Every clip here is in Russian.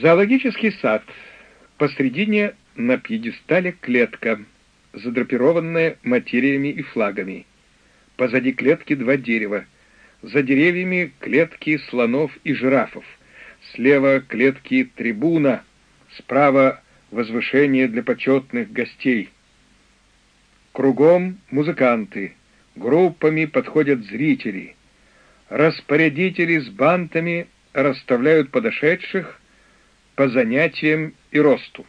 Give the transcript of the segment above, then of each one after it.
Зоологический сад. Посредине на пьедестале клетка, задрапированная материями и флагами. Позади клетки два дерева. За деревьями клетки слонов и жирафов. Слева клетки трибуна, справа возвышение для почетных гостей. Кругом музыканты, группами подходят зрители. Распорядители с бантами расставляют подошедших по занятиям и росту.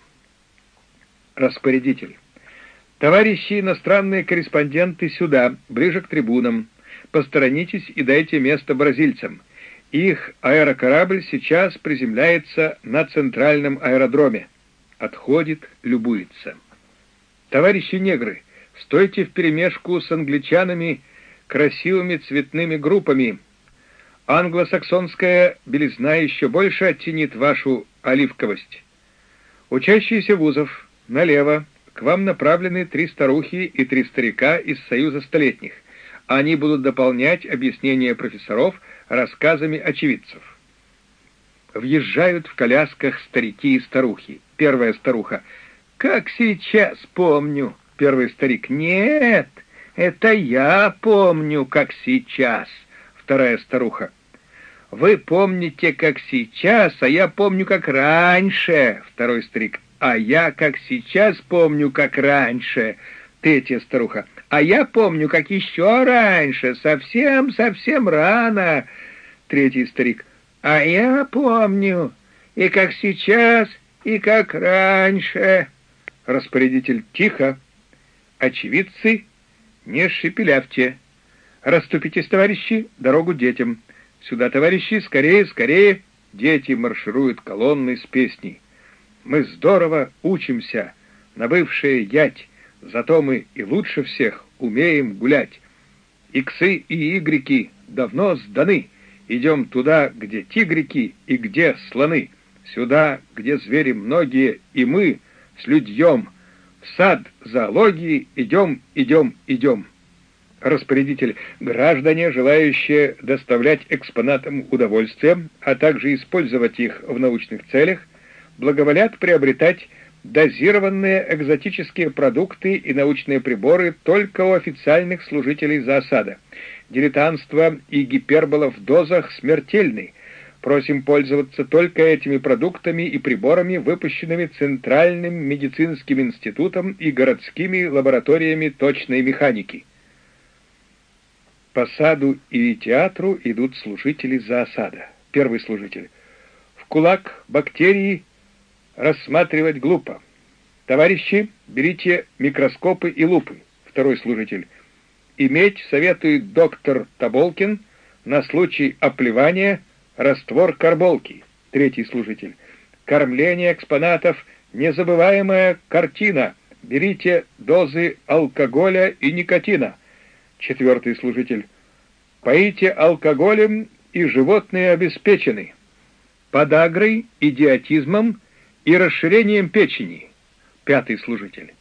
Распорядитель. Товарищи иностранные корреспонденты сюда, ближе к трибунам. Посторонитесь и дайте место бразильцам. Их аэрокорабль сейчас приземляется на центральном аэродроме. Отходит, любуется. Товарищи негры, стойте вперемешку с англичанами красивыми цветными группами. Англосаксонская белизна еще больше оттенит вашу оливковость. Учащиеся вузов, налево, к вам направлены три старухи и три старика из Союза Столетних. Они будут дополнять объяснения профессоров рассказами очевидцев. Въезжают в колясках старики и старухи. Первая старуха. «Как сейчас помню!» Первый старик. «Нет, это я помню, как сейчас!» Вторая старуха. «Вы помните, как сейчас, а я помню, как раньше!» Второй старик. «А я, как сейчас, помню, как раньше!» Третья старуха. «А я помню, как еще раньше, совсем-совсем рано!» Третий старик. «А я помню, и как сейчас, и как раньше!» Распорядитель. «Тихо! Очевидцы, не шепелявьте! Раступитесь, товарищи, дорогу детям!» Сюда, товарищи, скорее, скорее! Дети маршируют колонной с песней. Мы здорово учимся, на бывшие ять, зато мы и лучше всех умеем гулять. Иксы и игреки давно сданы. Идем туда, где тигрики и где слоны. Сюда, где звери многие, и мы с людьем. В сад зоологии идем, идем, идем распорядитель, граждане, желающие доставлять экспонатам удовольствие, а также использовать их в научных целях, благоволят приобретать дозированные экзотические продукты и научные приборы только у официальных служителей зоосада. Дилетантство и гипербола в дозах смертельны. Просим пользоваться только этими продуктами и приборами, выпущенными Центральным медицинским институтом и городскими лабораториями точной механики. По саду и театру идут служители зоосада. Первый служитель. В кулак бактерии рассматривать глупо. Товарищи, берите микроскопы и лупы. Второй служитель. Иметь, советует доктор Таболкин, на случай оплевания раствор карболки. Третий служитель. Кормление экспонатов — незабываемая картина. Берите дозы алкоголя и никотина. Четвертый служитель. Поите алкоголем, и животные обеспечены. Подагрой, идиотизмом и расширением печени. Пятый служитель.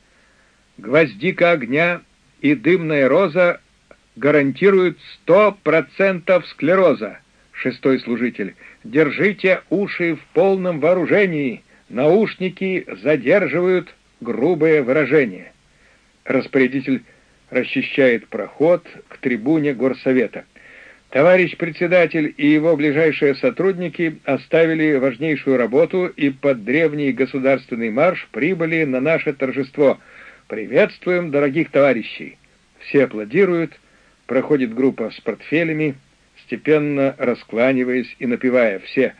Гвоздика огня и дымная роза гарантируют сто процентов склероза. Шестой служитель. Держите уши в полном вооружении. Наушники задерживают грубые выражения. Распорядитель расчищает проход к трибуне горсовета. Товарищ председатель и его ближайшие сотрудники оставили важнейшую работу и под древний государственный марш прибыли на наше торжество. Приветствуем дорогих товарищей. Все аплодируют, проходит группа с портфелями, степенно раскланиваясь и напевая все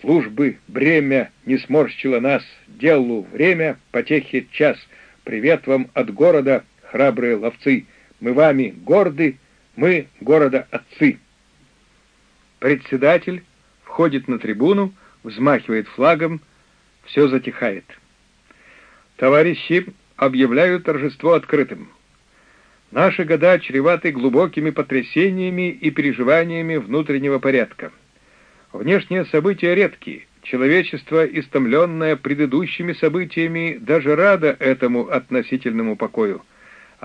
«Службы, бремя не сморщило нас, делу время, потехи час, привет вам от города, храбрые ловцы, мы вами горды, мы города отцы. Председатель входит на трибуну, взмахивает флагом, все затихает. Товарищи объявляют торжество открытым. Наши года чреваты глубокими потрясениями и переживаниями внутреннего порядка. Внешние события редкие, человечество, истомленное предыдущими событиями, даже радо этому относительному покою —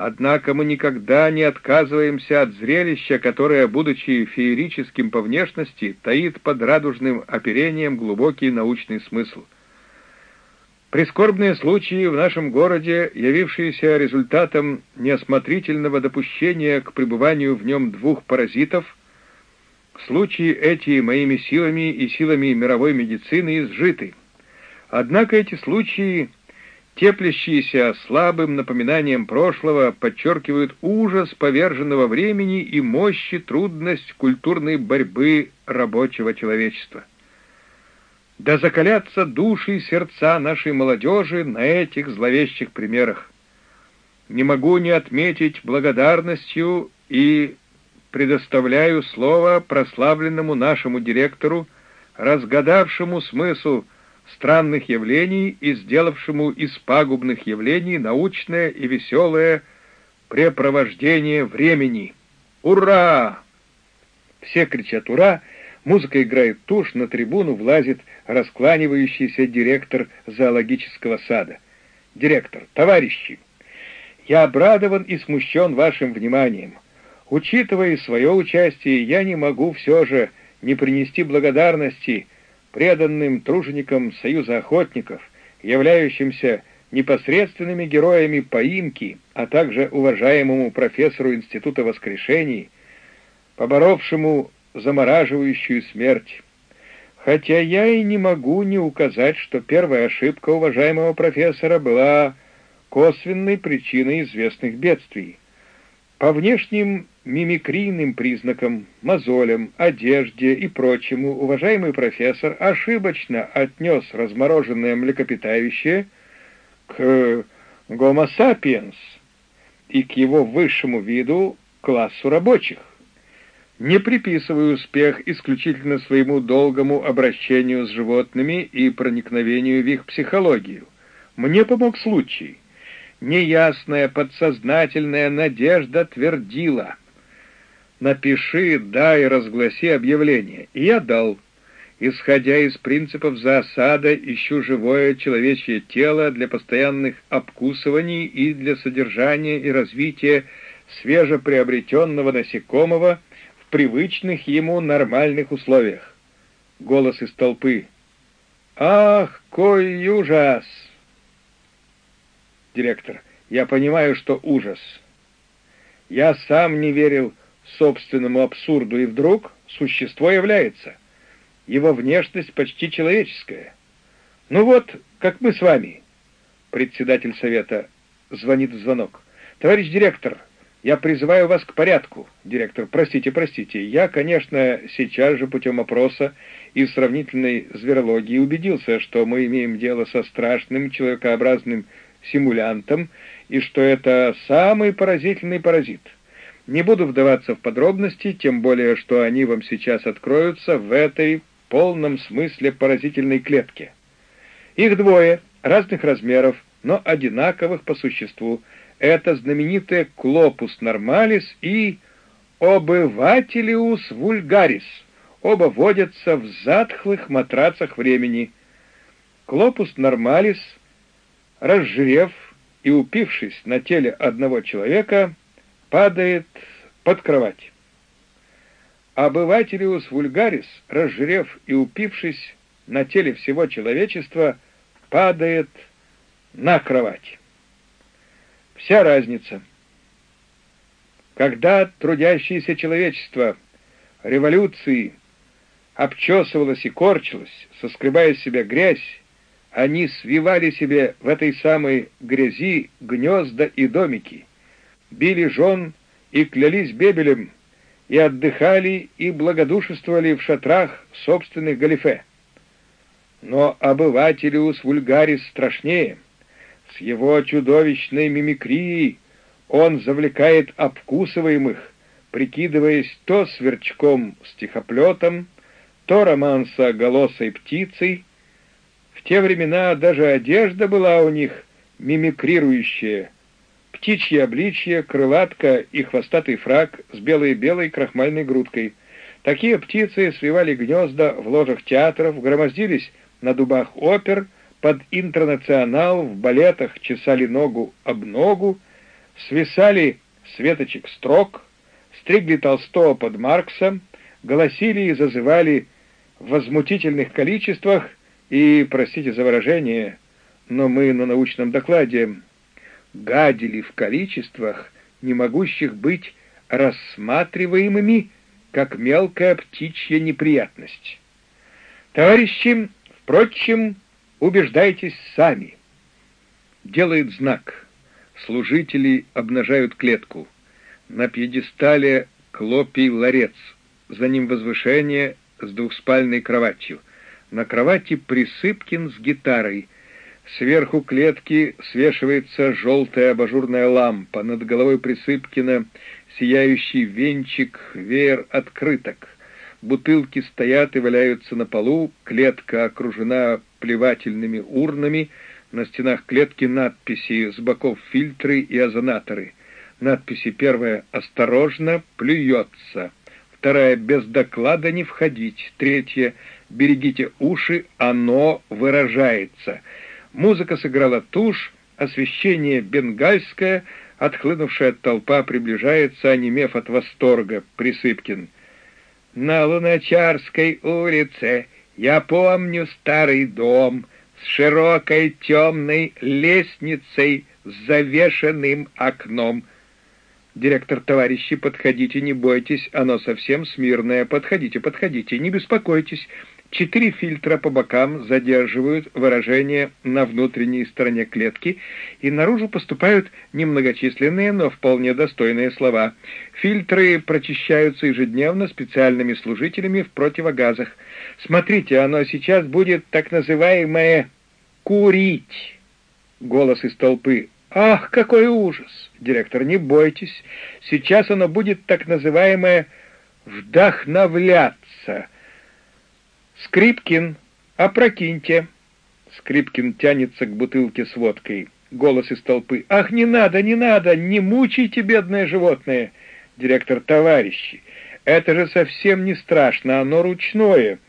Однако мы никогда не отказываемся от зрелища, которое, будучи феерическим по внешности, таит под радужным оперением глубокий научный смысл. Прискорбные случаи в нашем городе, явившиеся результатом неосмотрительного допущения к пребыванию в нем двух паразитов, случаи эти моими силами и силами мировой медицины изжиты. Однако эти случаи теплящиеся слабым напоминанием прошлого, подчеркивают ужас поверженного времени и мощь и трудность культурной борьбы рабочего человечества. Да закалятся души и сердца нашей молодежи на этих зловещих примерах. Не могу не отметить благодарностью и предоставляю слово прославленному нашему директору, разгадавшему смысл странных явлений и сделавшему из пагубных явлений научное и веселое препровождение времени. Ура! Все кричат «Ура!», музыка играет тушь, на трибуну влазит раскланивающийся директор зоологического сада. «Директор, товарищи, я обрадован и смущен вашим вниманием. Учитывая свое участие, я не могу все же не принести благодарности преданным труженикам Союза охотников, являющимся непосредственными героями поимки, а также уважаемому профессору Института воскрешений, поборовшему замораживающую смерть. Хотя я и не могу не указать, что первая ошибка уважаемого профессора была косвенной причиной известных бедствий. По внешним мимикрийным признакам, мозолям, одежде и прочему уважаемый профессор ошибочно отнес размороженное млекопитающее к Homo sapiens и к его высшему виду классу рабочих. Не приписываю успех исключительно своему долгому обращению с животными и проникновению в их психологию. Мне помог случай. Неясная подсознательная надежда твердила — напиши, дай, разгласи объявление. И я дал. Исходя из принципов засада, ищу живое человечье тело для постоянных обкусываний и для содержания и развития свежеприобретенного насекомого в привычных ему нормальных условиях. Голос из толпы. «Ах, кой ужас!» Директор. «Я понимаю, что ужас. Я сам не верил, собственному абсурду, и вдруг существо является. Его внешность почти человеческая. Ну вот, как мы с вами. Председатель совета звонит в звонок. Товарищ директор, я призываю вас к порядку. Директор, простите, простите. Я, конечно, сейчас же путем опроса и сравнительной зверологии убедился, что мы имеем дело со страшным человекообразным симулянтом и что это самый поразительный паразит — не буду вдаваться в подробности, тем более, что они вам сейчас откроются в этой полном смысле поразительной клетке. Их двое, разных размеров, но одинаковых по существу. Это знаменитые Клопус нормалис и Обывателиус вульгарис. Оба водятся в затхлых матрацах времени. Клопус нормалис, разжирев и упившись на теле одного человека, падает под кровать. Обывателиус вульгарис, разжирев и упившись на теле всего человечества, падает на кровать. Вся разница. Когда трудящееся человечество революции обчесывалось и корчилось, соскребая с себя грязь, они свивали себе в этой самой грязи гнезда и домики — били жен и клялись бебелем, и отдыхали и благодушествовали в шатрах собственных галифе. Но обывателиус вульгарис страшнее. С его чудовищной мимикрией он завлекает обкусываемых, прикидываясь то сверчком-стихоплетом, то романса голосой птицей. В те времена даже одежда была у них мимикрирующая — птичье обличье, крылатка и хвостатый фраг с белой-белой крахмальной грудкой. Такие птицы свивали гнезда в ложах театров, громоздились на дубах опер, под интернационал в балетах чесали ногу об ногу, свисали светочек строк, стригли Толстого под Марксом, голосили и зазывали в возмутительных количествах и, простите за выражение, но мы на научном докладе гадили в количествах, не могущих быть рассматриваемыми как мелкая птичья неприятность. Товарищи, впрочем, убеждайтесь сами. Делает знак. Служители обнажают клетку. На пьедестале клопий ларец. За ним возвышение с двухспальной кроватью. На кровати Присыпкин с гитарой. Сверху клетки свешивается желтая абажурная лампа. Над головой Присыпкина сияющий венчик, веер открыток. Бутылки стоят и валяются на полу, клетка окружена плевательными урнами, на стенах клетки надписи, с боков фильтры и озонаторы. Надписи первая «Осторожно, плюется». Вторая «Без доклада не входить». Третья «Берегите уши, оно выражается». Музыка сыграла тушь, освещение бенгальское, отхлынувшая толпа приближается, онемев от восторга. Присыпкин. «На Луначарской улице я помню старый дом с широкой темной лестницей с завешенным окном». Директор, товарищи, подходите, не бойтесь, оно совсем смирное. Подходите, подходите, не беспокойтесь. Четыре фильтра по бокам задерживают выражение на внутренней стороне клетки, и наружу поступают немногочисленные, но вполне достойные слова. Фильтры прочищаются ежедневно специальными служителями в противогазах. Смотрите, оно сейчас будет так называемое «курить». Голос из толпы. «Ах, какой ужас! Директор, не бойтесь, сейчас оно будет так называемое «вдохновляться». «Скрипкин, опрокиньте!» Скрипкин тянется к бутылке с водкой. Голос из толпы. «Ах, не надо, не надо! Не мучайте, бедное животное!» Директор, товарищи, это же совсем не страшно, оно ручное.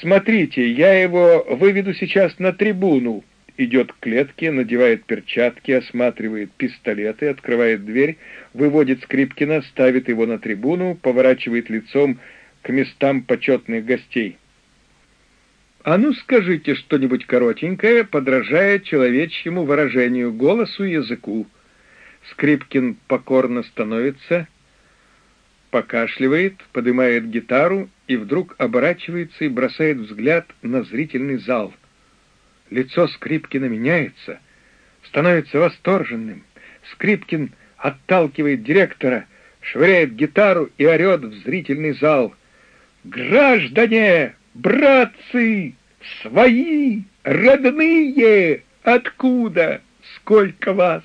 Смотрите, я его выведу сейчас на трибуну. Идет к клетке, надевает перчатки, осматривает пистолеты, открывает дверь, выводит Скрипкина, ставит его на трибуну, поворачивает лицом к местам почетных гостей. «А ну скажите что-нибудь коротенькое, подражая человечьему выражению, голосу и языку». Скрипкин покорно становится, покашливает, поднимает гитару и вдруг оборачивается и бросает взгляд на зрительный зал. Лицо Скрипкина меняется, становится восторженным. Скрипкин отталкивает директора, швыряет гитару и орет в зрительный зал. «Граждане! Братцы! Свои! Родные! Откуда? Сколько вас?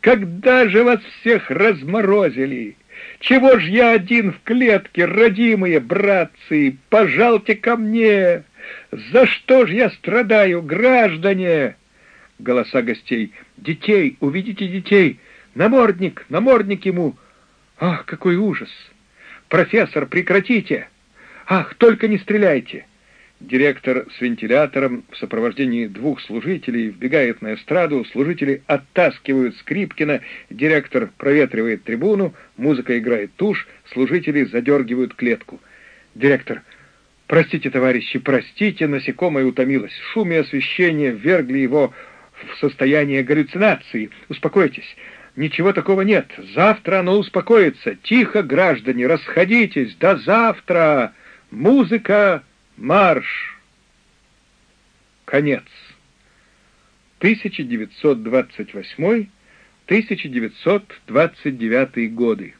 Когда же вас всех разморозили? Чего ж я один в клетке, родимые братцы? Пожалуйте ко мне! За что ж я страдаю, граждане?» Голоса гостей. «Детей! Увидите детей! Намордник! Намордник ему! Ах, какой ужас! Профессор, прекратите!» «Ах, только не стреляйте!» Директор с вентилятором в сопровождении двух служителей вбегает на эстраду, служители оттаскивают Скрипкина, директор проветривает трибуну, музыка играет тушь, служители задергивают клетку. Директор, простите, товарищи, простите, насекомое утомилось. Шум и освещение ввергли его в состояние галлюцинации. Успокойтесь, ничего такого нет. Завтра оно успокоится. Тихо, граждане, расходитесь. До завтра! Музыка, марш! Конец. 1928-1929 годы.